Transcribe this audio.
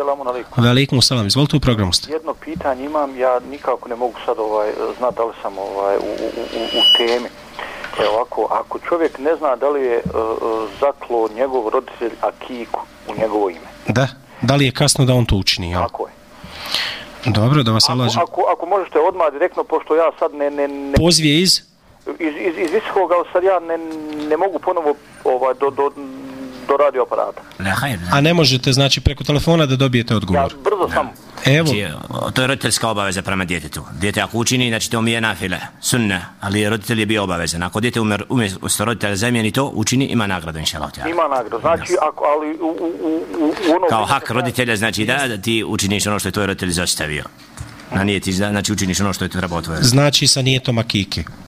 selamun alaikum. Velikum salam, izvolite u programu ste. Jedno pitanje imam, ja nikako ne mogu sad ovaj, znati da li sam ovaj, u, u, u, u temi. Evo ovako, ako čovjek ne zna da li je uh, zaklo njegov roditelj Akiku u njegovo ime. Da, da li je kasno da on to učini, jel? Tako je. Dobro, da vas Ako, Allah... ako, ako možete odmah direktno, pošto ja sad ne... ne, ne Poziv je iz... iz, iz, iz visokog, ali sad ja ne, ne mogu ponovo ovaj, do, do, do radio aparata. A ne možete, znači, preko telefona da dobijete Ja odgovor. brzo samo. Evo, Znači, to je roditeljska obaveza prema djetetu. Dijete ako učini, znači to mi je nafile, sunne, ali roditelj je bio obavezan. Ako dijete umjer, umjesto roditelja zamijeni to, učini, ima nagradu, inša Allah. Ima nagradu. Znači, ako, ali u, u, u, u ono... Kao hak roditelja, znači da, da ti učiniš ono što je tvoj roditelj zastavio. Na nije ti, znači učiniš ono što je trebao tvoj roditelj. znači sa nijetom akike.